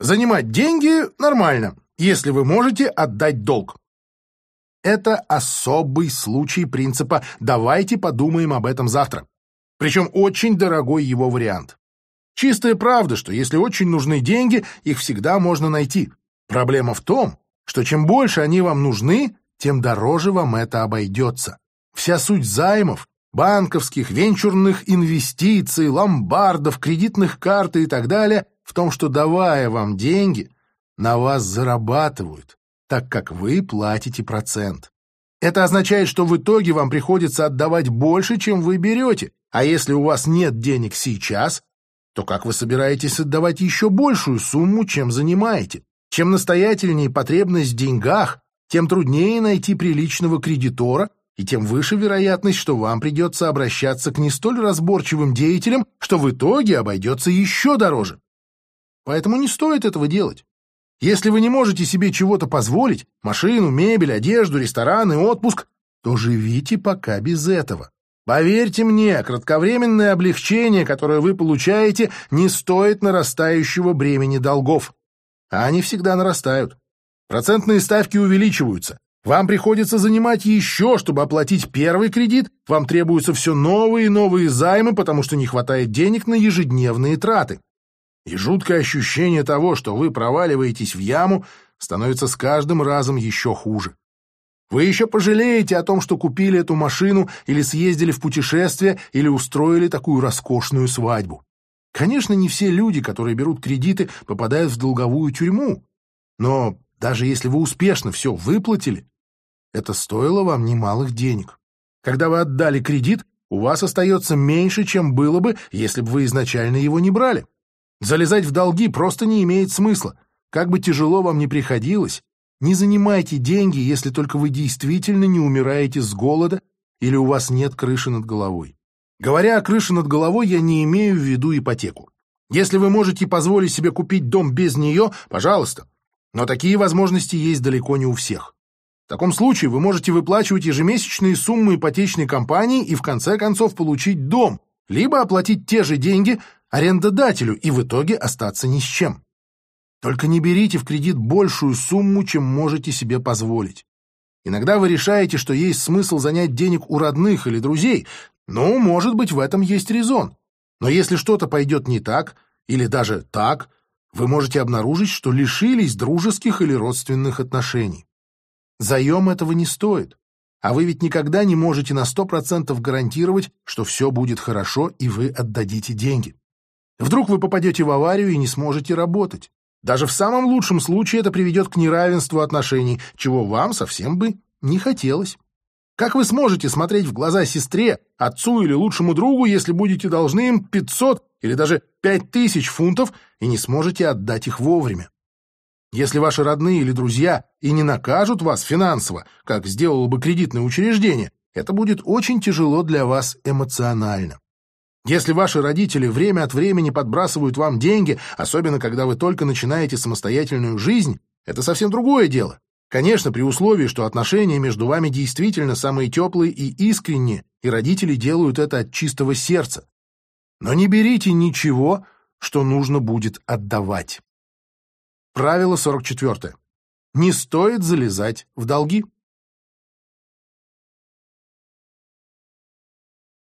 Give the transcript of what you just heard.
Занимать деньги нормально, если вы можете отдать долг. Это особый случай принципа «давайте подумаем об этом завтра». Причем очень дорогой его вариант. Чистая правда, что если очень нужны деньги, их всегда можно найти. Проблема в том, что чем больше они вам нужны, тем дороже вам это обойдется. Вся суть займов, банковских, венчурных инвестиций, ломбардов, кредитных карт и так далее в том, что давая вам деньги, на вас зарабатывают, так как вы платите процент. Это означает, что в итоге вам приходится отдавать больше, чем вы берете, а если у вас нет денег сейчас, то как вы собираетесь отдавать еще большую сумму, чем занимаете? Чем настоятельнее потребность в деньгах, тем труднее найти приличного кредитора, и тем выше вероятность, что вам придется обращаться к не столь разборчивым деятелям, что в итоге обойдется еще дороже. Поэтому не стоит этого делать. Если вы не можете себе чего-то позволить, машину, мебель, одежду, ресторан и отпуск, то живите пока без этого. Поверьте мне, кратковременное облегчение, которое вы получаете, не стоит нарастающего бремени долгов. А они всегда нарастают. Процентные ставки увеличиваются. Вам приходится занимать еще, чтобы оплатить первый кредит, вам требуются все новые и новые займы, потому что не хватает денег на ежедневные траты. И жуткое ощущение того, что вы проваливаетесь в яму, становится с каждым разом еще хуже. Вы еще пожалеете о том, что купили эту машину или съездили в путешествие или устроили такую роскошную свадьбу. Конечно, не все люди, которые берут кредиты, попадают в долговую тюрьму. Но даже если вы успешно все выплатили, это стоило вам немалых денег. Когда вы отдали кредит, у вас остается меньше, чем было бы, если бы вы изначально его не брали. Залезать в долги просто не имеет смысла. Как бы тяжело вам ни приходилось, не занимайте деньги, если только вы действительно не умираете с голода или у вас нет крыши над головой. Говоря о крыше над головой, я не имею в виду ипотеку. Если вы можете позволить себе купить дом без нее, пожалуйста. Но такие возможности есть далеко не у всех. В таком случае вы можете выплачивать ежемесячные суммы ипотечной компании и в конце концов получить дом, либо оплатить те же деньги арендодателю и в итоге остаться ни с чем. Только не берите в кредит большую сумму, чем можете себе позволить. Иногда вы решаете, что есть смысл занять денег у родных или друзей, ну, может быть, в этом есть резон. Но если что-то пойдет не так, или даже так, вы можете обнаружить, что лишились дружеских или родственных отношений. Заем этого не стоит. А вы ведь никогда не можете на сто процентов гарантировать, что все будет хорошо и вы отдадите деньги. Вдруг вы попадете в аварию и не сможете работать. Даже в самом лучшем случае это приведет к неравенству отношений, чего вам совсем бы не хотелось. Как вы сможете смотреть в глаза сестре, отцу или лучшему другу, если будете должны им 500 или даже 5000 фунтов и не сможете отдать их вовремя? Если ваши родные или друзья и не накажут вас финансово, как сделало бы кредитное учреждение, это будет очень тяжело для вас эмоционально. Если ваши родители время от времени подбрасывают вам деньги, особенно когда вы только начинаете самостоятельную жизнь, это совсем другое дело. Конечно, при условии, что отношения между вами действительно самые теплые и искренние, и родители делают это от чистого сердца. Но не берите ничего, что нужно будет отдавать. Правило 44. Не стоит залезать в долги.